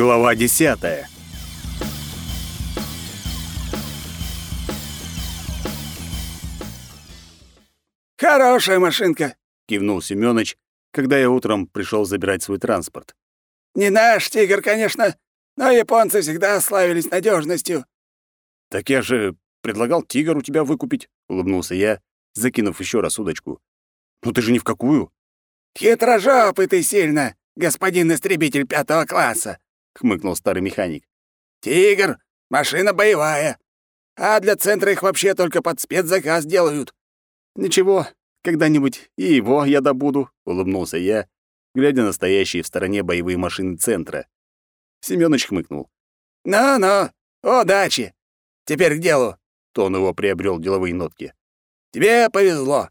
Глава десятая. «Хорошая машинка!» — кивнул Семёныч, когда я утром пришел забирать свой транспорт. «Не наш тигр, конечно, но японцы всегда славились надежностью. «Так я же предлагал тигр у тебя выкупить», — улыбнулся я, закинув еще раз удочку. «Ну ты же ни в какую». «Хитрожопый ты сильно, господин истребитель пятого класса», — хмыкнул старый механик. «Тигр — машина боевая, а для центра их вообще только под спецзаказ делают». «Ничего, когда-нибудь и его я добуду», — улыбнулся я, глядя на стоящие в стороне боевые машины центра. Семёныч хмыкнул. «Ну-ну, удачи! Теперь к делу!» Тон его приобрел деловые нотки. «Тебе повезло.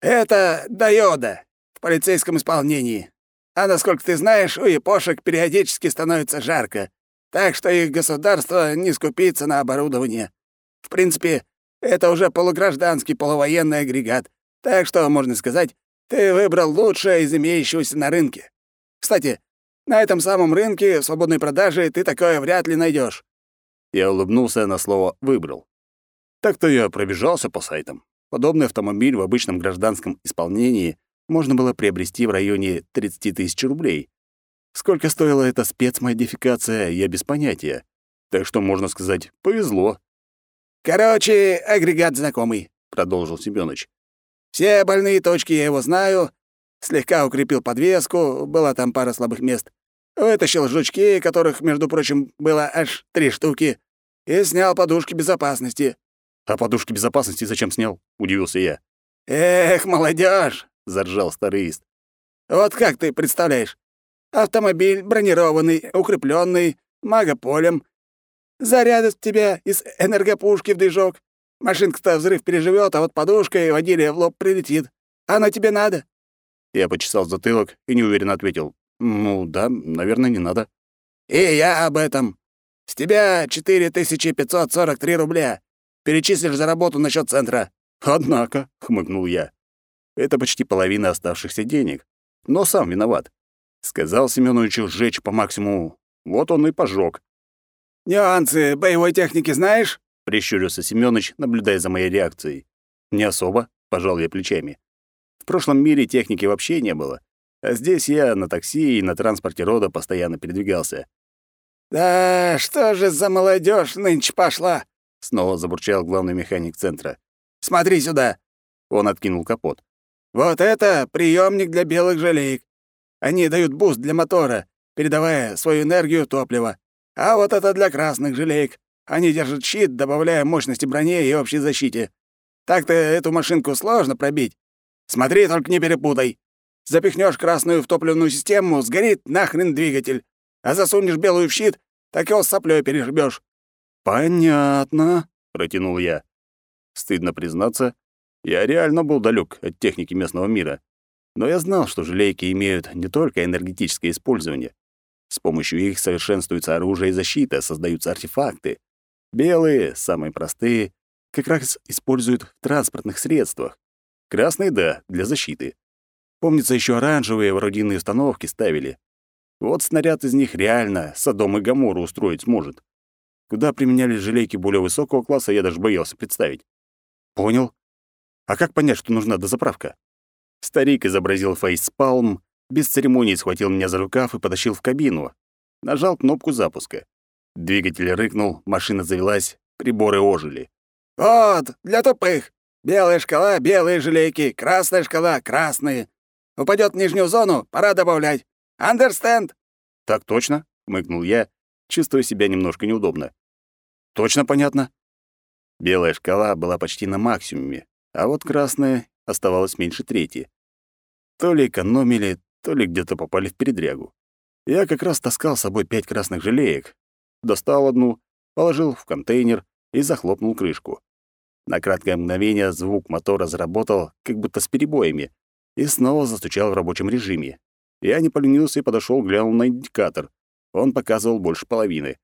Это Дайода в полицейском исполнении. А насколько ты знаешь, у япошек периодически становится жарко, так что их государство не скупится на оборудование. В принципе, это уже полугражданский полувоенный агрегат, так что, можно сказать, ты выбрал лучшее из имеющегося на рынке. Кстати, на этом самом рынке свободной продаже ты такое вряд ли найдешь. Я улыбнулся на слово «выбрал». Так-то я пробежался по сайтам. Подобный автомобиль в обычном гражданском исполнении можно было приобрести в районе 30 тысяч рублей. Сколько стоила эта спецмодификация, я без понятия. Так что, можно сказать, повезло. «Короче, агрегат знакомый», — продолжил Семёныч. «Все больные точки я его знаю. Слегка укрепил подвеску, была там пара слабых мест. Вытащил жучки, которых, между прочим, было аж три штуки, и снял подушки безопасности». «А подушки безопасности зачем снял?» — удивился я. «Эх, молодежь! Заржал старый ист. «Вот как ты представляешь? Автомобиль бронированный, укрепленный, магополем. Зарядят тебя из энергопушки в движок. Машинка-то взрыв переживет, а вот подушка и водили в лоб прилетит. Оно тебе надо?» Я почесал затылок и неуверенно ответил. «Ну да, наверное, не надо». «И я об этом. С тебя 4543 рубля. Перечислишь за работу на счет центра». «Однако», — хмыкнул я. «Это почти половина оставшихся денег. Но сам виноват. Сказал Семеновичу сжечь по максимуму. Вот он и пожег. «Нюансы боевой техники знаешь?» — прищурился Семёныч, наблюдая за моей реакцией. «Не особо», — пожал я плечами. «В прошлом мире техники вообще не было. А здесь я на такси и на транспорте рода постоянно передвигался. «Да что же за молодежь нынче пошла?» — снова забурчал главный механик центра. «Смотри сюда!» Он откинул капот. «Вот это приемник для белых жалеек. Они дают буст для мотора, передавая свою энергию топливу. А вот это для красных жалеек. Они держат щит, добавляя мощности броне и общей защите. Так-то эту машинку сложно пробить. Смотри, только не перепутай. Запихнешь красную в топливную систему, сгорит нахрен двигатель. А засунешь белую в щит, так его с соплёй перешибёшь». «Понятно», — протянул я. Стыдно признаться, я реально был далек от техники местного мира. Но я знал, что желейки имеют не только энергетическое использование. С помощью их совершенствуется оружие и защита, создаются артефакты. Белые, самые простые, как раз используют в транспортных средствах. Красные — да, для защиты. Помнится, еще оранжевые в орудийные установки ставили. Вот снаряд из них реально Содом и Гоморру устроить сможет. Куда применялись желейки более высокого класса, я даже боялся представить. Понял. А как понять, что нужна дозаправка? Старик изобразил фейспалм, без церемоний схватил меня за рукав и потащил в кабину. Нажал кнопку запуска. Двигатель рыкнул, машина завелась, приборы ожили. «Вот, для тупых. Белая шкала — белые желейки, красная шкала — красные. Упадет в нижнюю зону, пора добавлять. Understand?» «Так точно», — хмыкнул я, чувствуя себя немножко неудобно. «Точно понятно». Белая шкала была почти на максимуме, а вот красная оставалась меньше трети. То ли экономили, то ли где-то попали в передрягу. Я как раз таскал с собой пять красных желеек. Достал одну, положил в контейнер и захлопнул крышку. На краткое мгновение звук мотора заработал, как будто с перебоями, и снова застучал в рабочем режиме. Я не поленился и подошел, глянул на индикатор. Он показывал больше половины.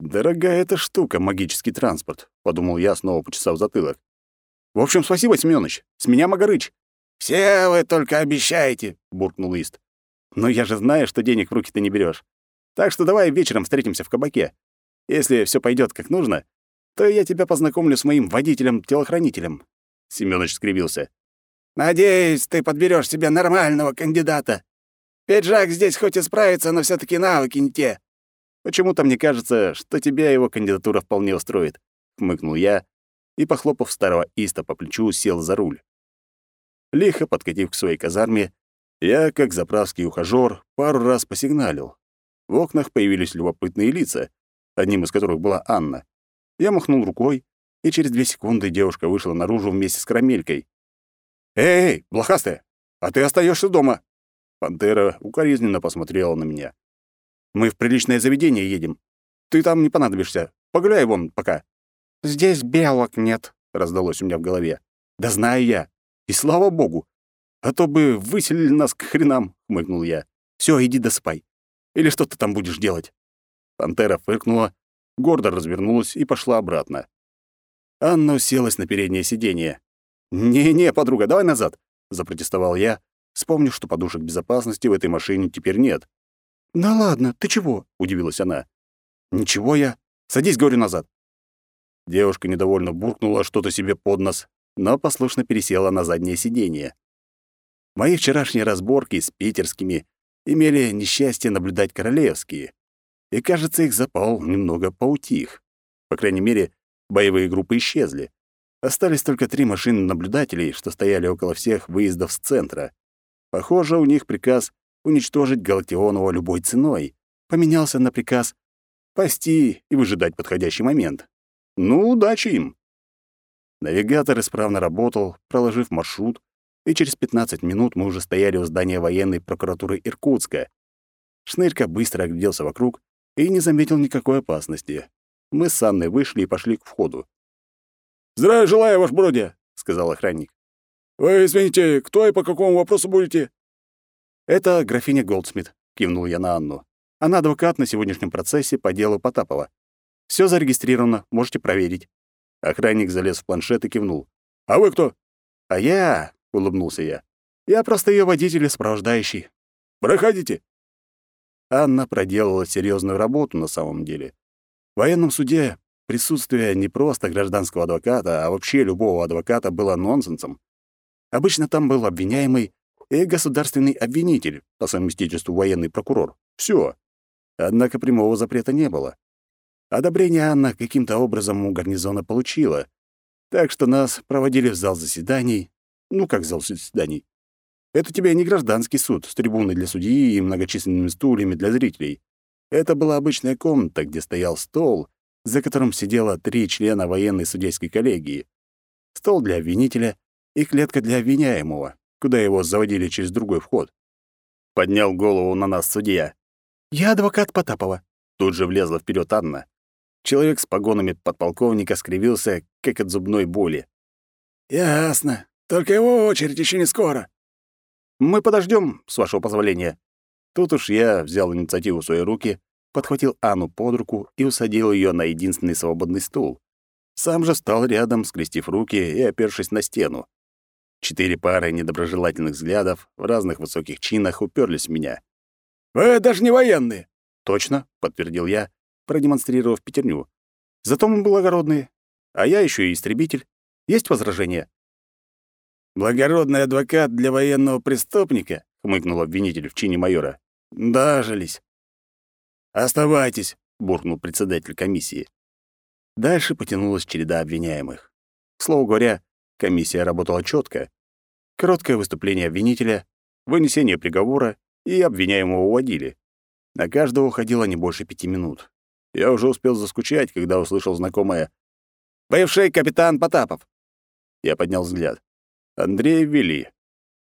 «Дорогая эта штука, магический транспорт», — подумал я, снова почесав затылок. «В общем, спасибо, Семёныч. С меня Магарыч». «Все вы только обещаете», — буркнул Ист. «Но я же знаю, что денег в руки ты не берешь. Так что давай вечером встретимся в кабаке. Если все пойдет как нужно, то я тебя познакомлю с моим водителем-телохранителем». Семёныч скривился. «Надеюсь, ты подберешь себе нормального кандидата. Пиджак здесь хоть и справится, но все таки навыки не те». «Почему-то мне кажется, что тебя его кандидатура вполне устроит», — хмыкнул я и, похлопав старого Иста по плечу, сел за руль. Лихо подкатив к своей казарме, я, как заправский ухажёр, пару раз посигналил. В окнах появились любопытные лица, одним из которых была Анна. Я махнул рукой, и через две секунды девушка вышла наружу вместе с карамелькой. «Эй, эй, блохастая, а ты остаешься дома!» Пантера укоризненно посмотрела на меня. «Мы в приличное заведение едем. Ты там не понадобишься. Погуляй вон пока». «Здесь белок нет», — раздалось у меня в голове. «Да знаю я. И слава богу. А то бы выселили нас к хренам», — хмыкнул я. Все, иди доспай. Или что ты там будешь делать?» Пантера фыркнула, гордо развернулась и пошла обратно. Анна уселась на переднее сиденье. «Не-не, подруга, давай назад», — запротестовал я, вспомнив, что подушек безопасности в этой машине теперь нет. «Да ладно, ты чего?» — удивилась она. «Ничего я. Садись, говорю, назад». Девушка недовольно буркнула что-то себе под нос, но послушно пересела на заднее сиденье. Мои вчерашние разборки с питерскими имели несчастье наблюдать королевские, и, кажется, их запал немного поутих. По крайней мере, боевые группы исчезли. Остались только три машины наблюдателей, что стояли около всех выездов с центра. Похоже, у них приказ уничтожить Галактионова любой ценой поменялся на приказ пасти и выжидать подходящий момент. Ну, удачи им. Навигатор исправно работал, проложив маршрут, и через 15 минут мы уже стояли у здания военной прокуратуры Иркутска. Шнырька быстро огляделся вокруг и не заметил никакой опасности. Мы с Анной вышли и пошли к входу. «Здравия желаю, ваш бродя», — сказал охранник. «Вы, извините, кто и по какому вопросу будете?» «Это графиня Голдсмит», — кивнул я на Анну. «Она адвокат на сегодняшнем процессе по делу Потапова. Все зарегистрировано, можете проверить». Охранник залез в планшет и кивнул. «А вы кто?» «А я...» — улыбнулся я. «Я просто ее водитель и сопровождающий». «Проходите». Анна проделала серьезную работу на самом деле. В военном суде присутствие не просто гражданского адвоката, а вообще любого адвоката было нонсенсом. Обычно там был обвиняемый и государственный обвинитель, по совместительству военный прокурор. Все. Однако прямого запрета не было. Одобрение Анна каким-то образом у гарнизона получила, так что нас проводили в зал заседаний. Ну, как зал заседаний? Это тебе не гражданский суд с трибуной для судьи и многочисленными стульями для зрителей. Это была обычная комната, где стоял стол, за которым сидело три члена военной судейской коллегии. Стол для обвинителя и клетка для обвиняемого, куда его заводили через другой вход. Поднял голову на нас судья. «Я адвокат Потапова». Тут же влезла вперед Анна. Человек с погонами подполковника скривился, как от зубной боли. «Ясно. Только его очередь еще не скоро». «Мы подождем, с вашего позволения». Тут уж я взял инициативу в свои руки, подхватил Анну под руку и усадил ее на единственный свободный стул. Сам же встал рядом, скрестив руки и опершись на стену. Четыре пары недоброжелательных взглядов в разных высоких чинах уперлись в меня. «Вы даже не военные!» «Точно», — подтвердил я, продемонстрировав пятерню. «Зато мы благородные. А я еще и истребитель. Есть возражения?» «Благородный адвокат для военного преступника?» — хмыкнул обвинитель в чине майора. «Дожились». «Оставайтесь», — буркнул председатель комиссии. Дальше потянулась череда обвиняемых. К слову говоря, комиссия работала четко. Короткое выступление обвинителя, вынесение приговора и обвиняемого уводили. На каждого уходило не больше пяти минут. Я уже успел заскучать, когда услышал знакомое «Бывший капитан Потапов». Я поднял взгляд. Андрея ввели.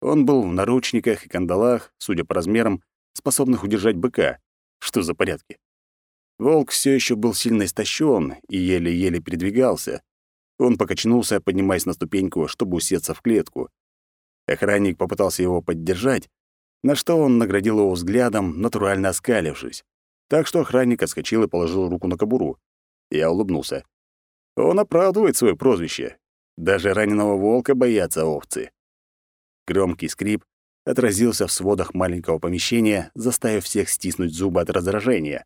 Он был в наручниках и кандалах, судя по размерам, способных удержать быка. Что за порядки? Волк все еще был сильно истощен и еле-еле передвигался. Он покачнулся, поднимаясь на ступеньку, чтобы усеться в клетку. Охранник попытался его поддержать, на что он наградил его взглядом, натурально оскалившись. Так что охранник отскочил и положил руку на кобуру. Я улыбнулся. Он оправдывает свое прозвище. Даже раненого волка боятся овцы. Громкий скрип, отразился в сводах маленького помещения, заставив всех стиснуть зубы от раздражения.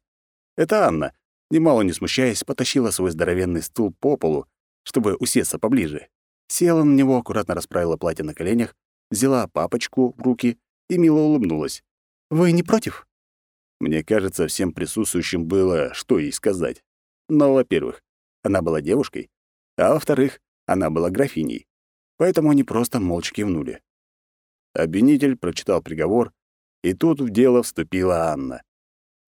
Это Анна, немало не смущаясь, потащила свой здоровенный стул по полу, чтобы усесться поближе. Села на него, аккуратно расправила платье на коленях, взяла папочку в руки и мило улыбнулась. «Вы не против?» Мне кажется, всем присутствующим было, что ей сказать. Но, во-первых, она была девушкой, а во-вторых, она была графиней. Поэтому они просто молча кивнули. Обвинитель прочитал приговор, и тут в дело вступила Анна.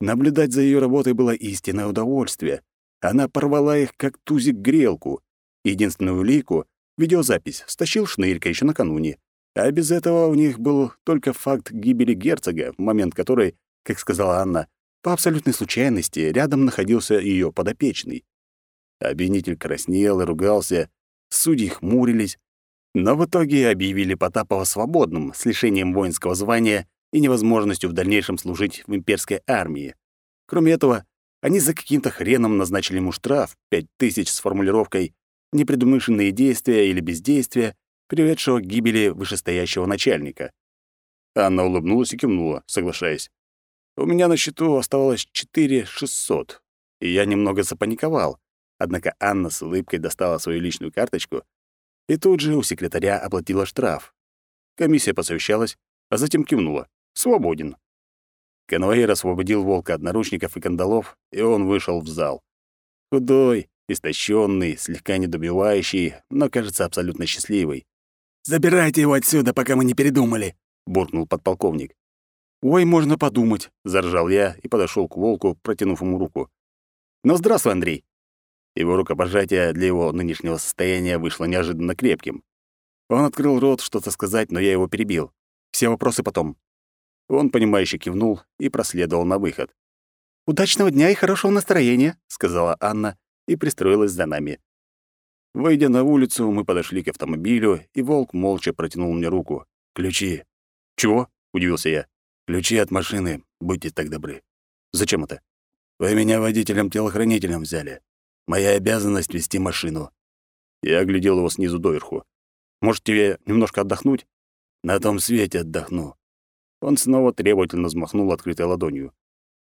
Наблюдать за ее работой было истинное удовольствие. Она порвала их, как тузик грелку. Единственную улику — видеозапись — стащил шнырька еще накануне. А без этого у них был только факт гибели герцога, в момент которой, как сказала Анна, по абсолютной случайности рядом находился ее подопечный. Обвинитель краснел и ругался, судьи хмурились, но в итоге объявили Потапова свободным с лишением воинского звания и невозможностью в дальнейшем служить в имперской армии. Кроме этого, они за каким-то хреном назначили ему штраф пять тысяч с формулировкой «непредумышленные действия или бездействия, приведшего к гибели вышестоящего начальника». Анна улыбнулась и кивнула, соглашаясь. У меня на счету оставалось четыре шестьсот, и я немного запаниковал. Однако Анна с улыбкой достала свою личную карточку и тут же у секретаря оплатила штраф. Комиссия посовещалась, а затем кивнула. «Свободен». Конвоир освободил волка от наручников и кандалов, и он вышел в зал. Худой, истощенный, слегка недобивающий, но, кажется, абсолютно счастливый. «Забирайте его отсюда, пока мы не передумали», — буркнул подполковник. «Ой, можно подумать», — заржал я и подошел к волку, протянув ему руку. «Ну, здравствуй, Андрей». Его рукопожатие для его нынешнего состояния вышло неожиданно крепким. Он открыл рот что-то сказать, но я его перебил. Все вопросы потом. Он, понимающе кивнул и проследовал на выход. «Удачного дня и хорошего настроения», — сказала Анна и пристроилась за нами. Выйдя на улицу, мы подошли к автомобилю, и волк молча протянул мне руку. «Ключи». «Чего?» — удивился я. «Ключи от машины, будьте так добры». «Зачем это?» «Вы меня водителем-телохранителем взяли. Моя обязанность — вести машину». Я оглядел его снизу доверху. «Может, тебе немножко отдохнуть?» «На том свете отдохну». Он снова требовательно взмахнул открытой ладонью.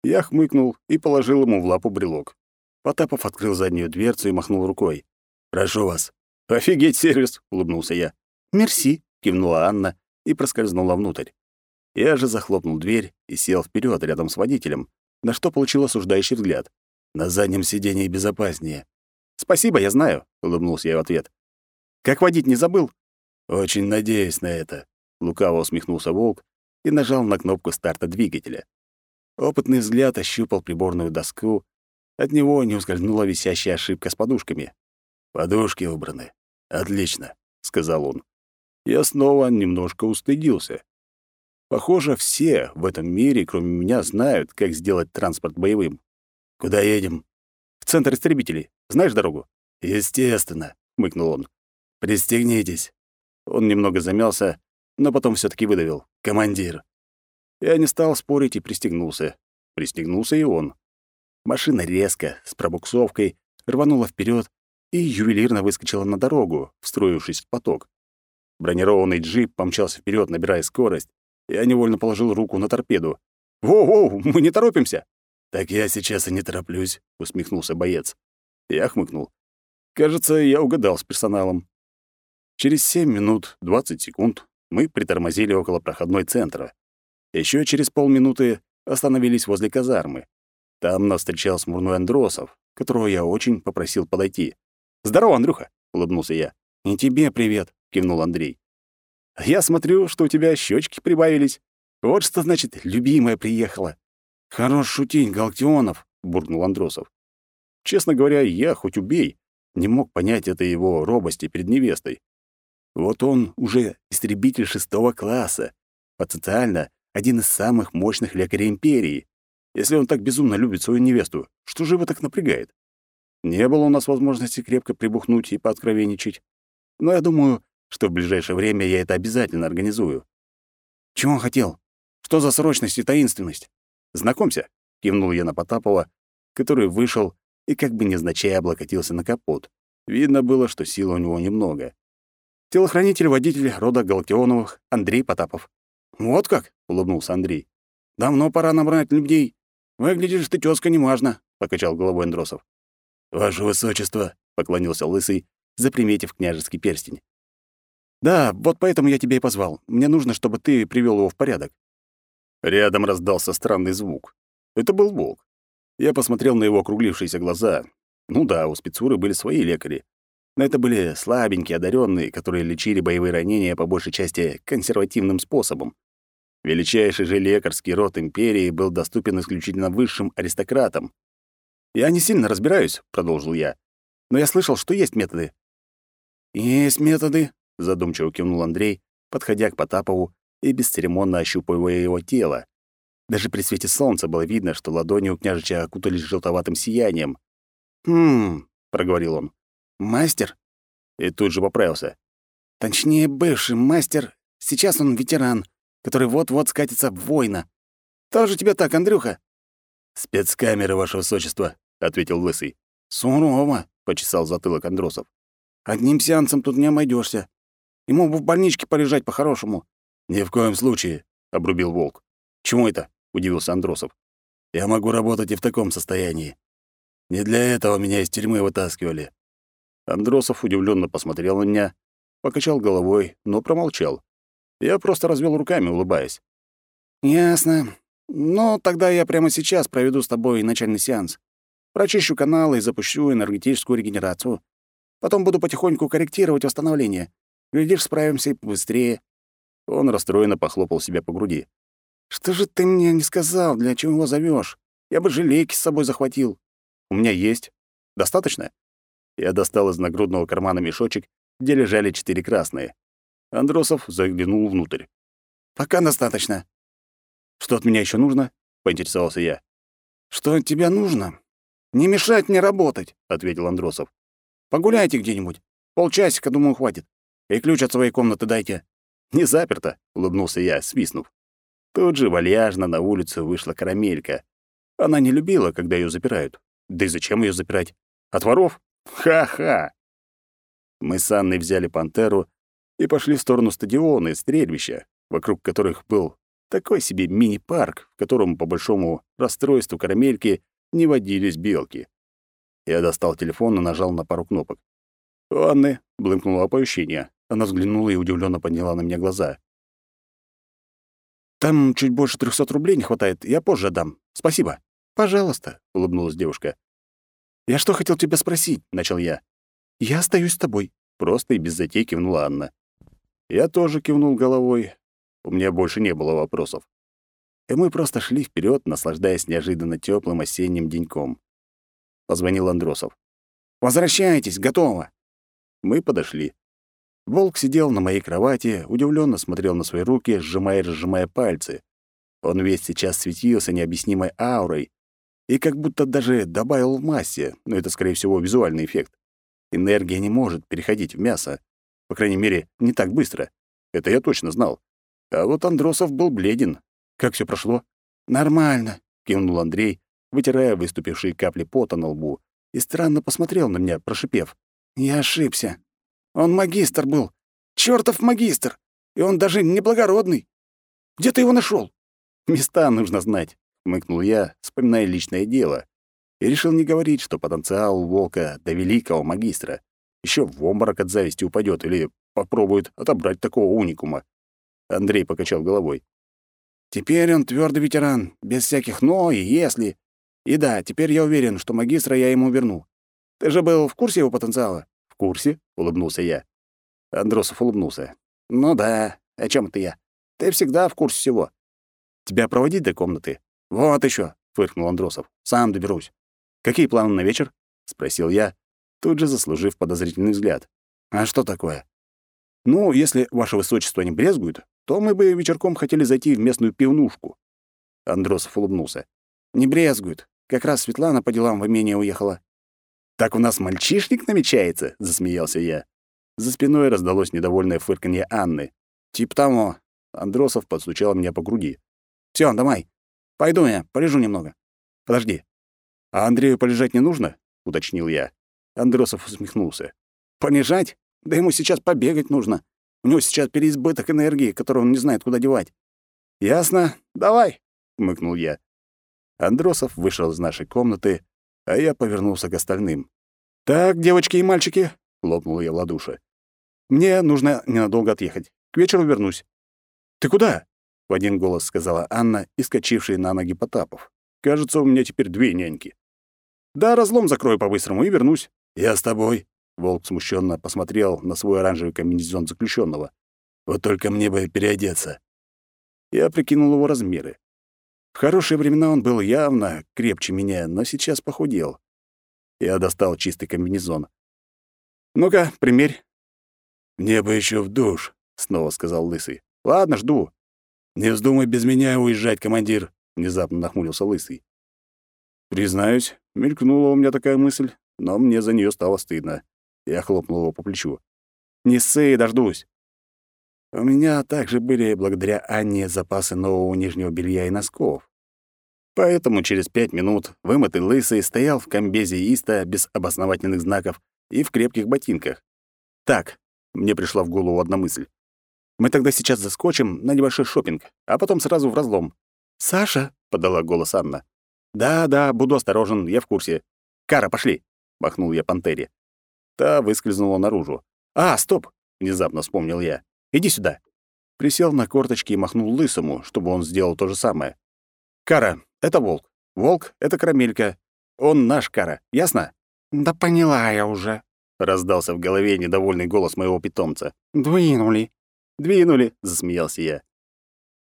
Я хмыкнул и положил ему в лапу брелок. Потапов открыл заднюю дверцу и махнул рукой. «Прошу вас». «Офигеть сервис!» — улыбнулся я. «Мерси», — кивнула Анна и проскользнула внутрь. Я же захлопнул дверь и сел вперед рядом с водителем, на что получил осуждающий взгляд. На заднем сиденье безопаснее. Спасибо, я знаю, улыбнулся я в ответ. Как водить не забыл? Очень надеюсь на это, лукаво усмехнулся волк и нажал на кнопку старта двигателя. Опытный взгляд ощупал приборную доску. От него не ускользнула висящая ошибка с подушками. «Подушки убраны. Отлично», — сказал он. Я снова немножко устыдился. Похоже, все в этом мире, кроме меня, знают, как сделать транспорт боевым. «Куда едем?» «В центр истребителей. Знаешь дорогу?» «Естественно», — хмыкнул он. «Пристегнитесь». Он немного замялся, но потом все таки выдавил. «Командир». Я не стал спорить и пристегнулся. Пристегнулся и он. Машина резко, с пробуксовкой, рванула вперед и ювелирно выскочила на дорогу, встроившись в поток. Бронированный джип помчался вперед, набирая скорость. Я невольно положил руку на торпеду. «Воу-воу, мы не торопимся!» «Так я сейчас и не тороплюсь», — усмехнулся боец. Я хмыкнул. Кажется, я угадал с персоналом. Через 7 минут 20 секунд мы притормозили около проходной центра. Еще через полминуты остановились возле казармы. Там нас встречал смурной Андросов, которого я очень попросил подойти. «Здорово, Андрюха!» — улыбнулся я. «И тебе привет!» — кивнул Андрей. «Я смотрю, что у тебя щечки прибавились. Вот что значит, любимая приехала. «Хорош шутить, Галактионов», — буркнул Андросов. Честно говоря, я, хоть убей, не мог понять этой его робости перед невестой. Вот он уже истребитель шестого класса, потенциально один из самых мощных лекарей Империи. Если он так безумно любит свою невесту, что же его так напрягает? Не было у нас возможности крепко прибухнуть и пооткровенничать. Но я думаю, что в ближайшее время я это обязательно организую. Чего он хотел? Что за срочность и таинственность? «Знакомься», — кивнул я на Потапова, который вышел и как бы незначай облокотился на капот. Видно было, что сил у него немного. Телохранитель-водитель рода Галактионовых Андрей Потапов. «Вот как?» — улыбнулся Андрей. «Давно пора набрать людей. Выглядишь ты тёзка неважно», — покачал головой Андросов. «Ваше высочество», — поклонился Лысый, заприметив княжеский перстень. «Да, вот поэтому я тебя и позвал. Мне нужно, чтобы ты привёл его в порядок». Рядом раздался странный звук. Это был волк. Я посмотрел на его округлившиеся глаза. Ну да, у спецуры были свои лекари. Но это были слабенькие, одаренные, которые лечили боевые ранения по большей части консервативным способом. Величайший же лекарский род империи был доступен исключительно высшим аристократам. «Я не сильно разбираюсь», — продолжил я. «Но я слышал, что есть методы». «Есть методы», — задумчиво кивнул Андрей, подходя к Потапову и бесцеремонно ощупывая его тело. Даже при свете солнца было видно, что ладони у княжича окутались желтоватым сиянием. «Хм», — проговорил он. «Мастер?» И тут же поправился. «Точнее, бывший мастер. Сейчас он ветеран, который вот-вот скатится в война. Тоже тебе так, Андрюха?» «Спецкамеры, ваше высочество», — ответил Лысый. «Сурово», — почесал затылок Андросов. «Одним сеансом тут не обойдешься. Ему бы в больничке полежать по-хорошему». «Ни в коем случае», — обрубил Волк. «Чему это?» — удивился Андросов. «Я могу работать и в таком состоянии. Не для этого меня из тюрьмы вытаскивали». Андросов удивленно посмотрел на меня, покачал головой, но промолчал. Я просто развел руками, улыбаясь. «Ясно. Ну, тогда я прямо сейчас проведу с тобой начальный сеанс. Прочищу каналы и запущу энергетическую регенерацию. Потом буду потихоньку корректировать восстановление. Глядишь, справимся и быстрее». Он расстроенно похлопал себя по груди. «Что же ты мне не сказал, для чего его зовешь? Я бы желейки с собой захватил». «У меня есть. Достаточно?» Я достал из нагрудного кармана мешочек, где лежали четыре красные. Андросов заглянул внутрь. «Пока достаточно». «Что от меня еще нужно?» — поинтересовался я. «Что от тебя нужно? Не мешать мне работать», — ответил Андросов. «Погуляйте где-нибудь. Полчасика, думаю, хватит. И ключ от своей комнаты дайте». «Не заперто», — улыбнулся я, свистнув. Тут же вальяжно на улицу вышла карамелька. Она не любила, когда ее запирают. Да и зачем ее запирать? От воров? Ха-ха! Мы с Анной взяли пантеру и пошли в сторону стадиона и стрельбища, вокруг которых был такой себе мини-парк, в котором, по большому расстройству карамельки, не водились белки. Я достал телефон и нажал на пару кнопок. У Анны блымкнуло оповещение. Она взглянула и удивленно подняла на меня глаза. «Там чуть больше трехсот рублей не хватает, я позже отдам. Спасибо». «Пожалуйста», — улыбнулась девушка. «Я что хотел тебя спросить?» — начал я. «Я остаюсь с тобой», — просто и без затей кивнула Анна. Я тоже кивнул головой. У меня больше не было вопросов. И мы просто шли вперед, наслаждаясь неожиданно теплым осенним деньком. Позвонил Андросов. «Возвращайтесь, готово!» Мы подошли. Волк сидел на моей кровати, удивленно смотрел на свои руки, сжимая и разжимая пальцы. Он весь сейчас светился необъяснимой аурой и как будто даже добавил в массе, но это, скорее всего, визуальный эффект. Энергия не может переходить в мясо. По крайней мере, не так быстро. Это я точно знал. А вот Андросов был бледен. Как все прошло? «Нормально», — кивнул Андрей, вытирая выступившие капли пота на лбу, и странно посмотрел на меня, прошипев. «Я ошибся. Он магистр был. Чёртов магистр! И он даже не благородный. Где ты его нашел? «Места нужно знать», — мыкнул я, вспоминая личное дело. И решил не говорить, что потенциал волка до великого магистра. Еще в обморок от зависти упадет или попробует отобрать такого уникума. Андрей покачал головой. «Теперь он твердый ветеран, без всяких «но» и «если». И да, теперь я уверен, что магистра я ему верну. Ты же был в курсе его потенциала?» «В курсе?» — улыбнулся я. Андросов улыбнулся. «Ну да, о чем это я? Ты всегда в курсе всего». «Тебя проводить до комнаты?» «Вот еще, фыркнул Андросов. «Сам доберусь». «Какие планы на вечер?» — спросил я, тут же заслужив подозрительный взгляд. «А что такое?» «Ну, если ваше высочество не брезгует, то мы бы вечерком хотели зайти в местную пивнушку». Андросов улыбнулся. «Не брезгует. Как раз Светлана по делам в имение уехала. «Так у нас мальчишник намечается?» — засмеялся я. За спиной раздалось недовольное фырканье Анны. «Тип того». Андросов подстучал меня по груди. «Всё, давай. Пойду я, полежу немного». «Подожди. А Андрею полежать не нужно?» — уточнил я. Андросов усмехнулся. «Полежать? Да ему сейчас побегать нужно. У него сейчас переизбыток энергии, которую он не знает, куда девать. «Ясно. Давай», — хмыкнул я. Андросов вышел из нашей комнаты, а я повернулся к остальным. «Так, девочки и мальчики», — хлопнул я в ладоши. «Мне нужно ненадолго отъехать. К вечеру вернусь». «Ты куда?» — в один голос сказала Анна, искочившая на ноги Потапов. «Кажется, у меня теперь две няньки». «Да, разлом закрою по-быстрому и вернусь». «Я с тобой», — Волк смущенно посмотрел на свой оранжевый комбинезон заключенного. «Вот только мне бы переодеться». Я прикинул его размеры. В хорошие времена он был явно крепче меня, но сейчас похудел. Я достал чистый комбинезон. «Ну-ка, примерь». «Мне бы еще в душ», — снова сказал Лысый. «Ладно, жду». «Не вздумай без меня уезжать, командир», — внезапно нахмурился Лысый. Признаюсь, мелькнула у меня такая мысль, но мне за нее стало стыдно. Я хлопнул его по плечу. «Не ссы, дождусь». У меня также были, благодаря Анне, запасы нового нижнего белья и носков. Поэтому через пять минут вымытый лысый стоял в комбезе Иста без обосновательных знаков и в крепких ботинках. Так, мне пришла в голову одна мысль. Мы тогда сейчас заскочим на небольшой шопинг, а потом сразу в разлом. «Саша?» — подала голос Анна. «Да, да, буду осторожен, я в курсе. Кара, пошли!» — махнул я пантере. Та выскользнула наружу. «А, стоп!» — внезапно вспомнил я. «Иди сюда!» Присел на корточки и махнул лысому, чтобы он сделал то же самое. «Кара, это волк. Волк — это карамелька. Он наш Кара, ясно?» «Да поняла я уже», — раздался в голове недовольный голос моего питомца. «Двинули». «Двинули», — засмеялся я.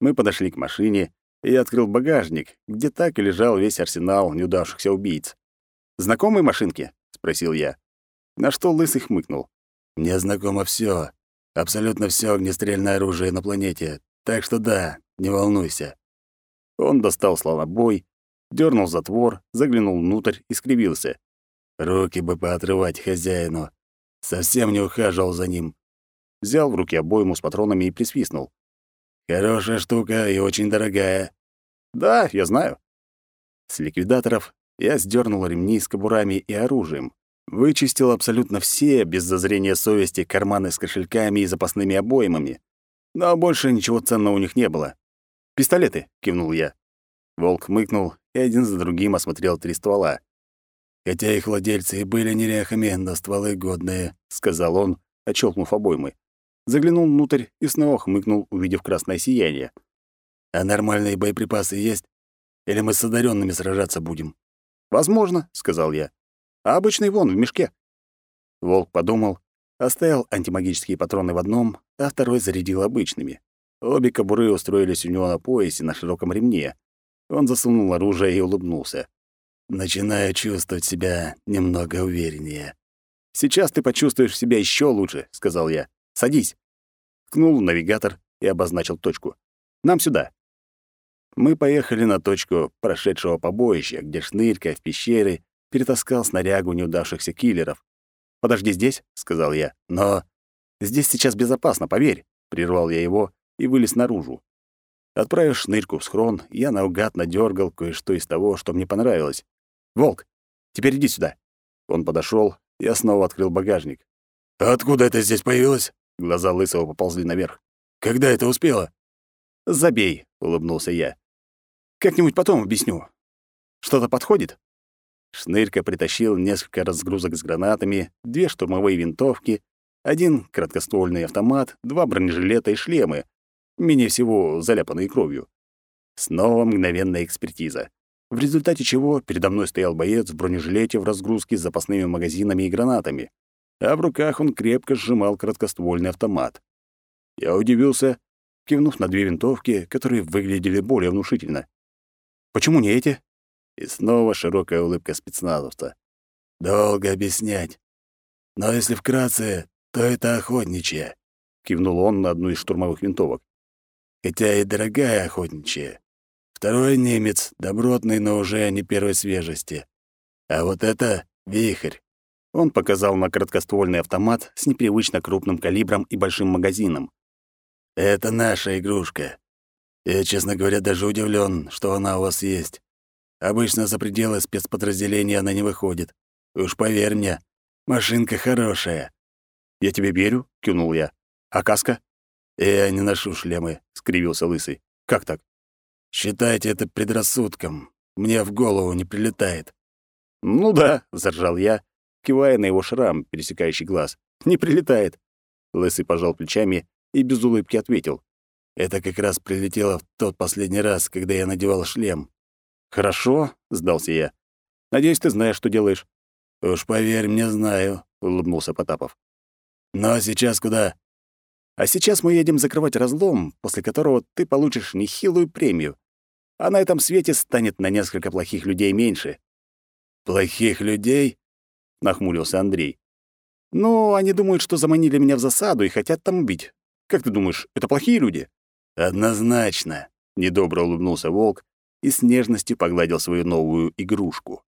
Мы подошли к машине, и я открыл багажник, где так и лежал весь арсенал неудавшихся убийц. «Знакомые машинки?» — спросил я. На что Лысый хмыкнул. «Мне знакомо все, Абсолютно все огнестрельное оружие на планете. Так что да, не волнуйся». Он достал слонобой, дернул затвор, заглянул внутрь и скривился. «Руки бы поотрывать хозяину. Совсем не ухаживал за ним». Взял в руки обойму с патронами и присвистнул. «Хорошая штука и очень дорогая». «Да, я знаю». С ликвидаторов я сдернул ремни с кобурами и оружием. Вычистил абсолютно все, без зазрения совести, карманы с кошельками и запасными обоймами. Но больше ничего ценного у них не было. «Пистолеты!» — кивнул я. Волк мыкнул и один за другим осмотрел три ствола. «Хотя их владельцы и были неряхами, но стволы годные», — сказал он, очелкнув обоймы. Заглянул внутрь и снова хмыкнул, увидев красное сияние. «А нормальные боеприпасы есть? Или мы с одаренными сражаться будем?» «Возможно», — сказал я. «А обычный вон, в мешке». Волк подумал, оставил антимагические патроны в одном, а второй зарядил обычными. Обе кобуры устроились у него на поясе на широком ремне. Он засунул оружие и улыбнулся. «Начинаю чувствовать себя немного увереннее». «Сейчас ты почувствуешь себя еще лучше», — сказал я. «Садись». Ткнул навигатор и обозначил точку. «Нам сюда». Мы поехали на точку прошедшего побоища, где шнырька в пещере перетаскал снарягу неудавшихся киллеров. «Подожди здесь», — сказал я. «Но здесь сейчас безопасно, поверь», — прервал я его и вылез наружу. Отправив шнырьку в схрон, я наугад надергал кое-что из того, что мне понравилось. «Волк, теперь иди сюда». Он подошел, я снова открыл багажник. «Откуда это здесь появилось?» Глаза Лысого поползли наверх. «Когда это успело?» «Забей», — улыбнулся я. «Как-нибудь потом объясню. Что-то подходит?» Шнырька притащил несколько разгрузок с гранатами, две штурмовые винтовки, один краткоствольный автомат, два бронежилета и шлемы, менее всего заляпанные кровью. Снова мгновенная экспертиза, в результате чего передо мной стоял боец в бронежилете в разгрузке с запасными магазинами и гранатами, а в руках он крепко сжимал краткоствольный автомат. Я удивился, кивнув на две винтовки, которые выглядели более внушительно. «Почему не эти?» И снова широкая улыбка спецназовца. «Долго объяснять. Но если вкратце, то это охотничья», — кивнул он на одну из штурмовых винтовок. «Хотя и дорогая охотничья. Второй немец, добротный, но уже не первой свежести. А вот это — вихрь». Он показал на краткоствольный автомат с непривычно крупным калибром и большим магазином. «Это наша игрушка. Я, честно говоря, даже удивлен, что она у вас есть. Обычно за пределы спецподразделения она не выходит. Уж поверь мне, машинка хорошая. «Я тебе верю», — кивнул я. «А каска?» «Я не ношу шлемы», — скривился Лысый. Как так? Считайте это предрассудком. Мне в голову не прилетает. Ну да, заржал я, кивая на его шрам, пересекающий глаз. Не прилетает. Лысый пожал плечами и без улыбки ответил. Это как раз прилетело в тот последний раз, когда я надевал шлем. Хорошо, сдался я. Надеюсь, ты знаешь, что делаешь. Уж поверь мне, знаю, улыбнулся Потапов. А сейчас куда? А сейчас мы едем закрывать разлом, после которого ты получишь нехилую премию. А на этом свете станет на несколько плохих людей меньше. Плохих людей? нахмурился Андрей. Ну, они думают, что заманили меня в засаду и хотят там убить. Как ты думаешь, это плохие люди? Однозначно, недобро улыбнулся волк и с нежностью погладил свою новую игрушку.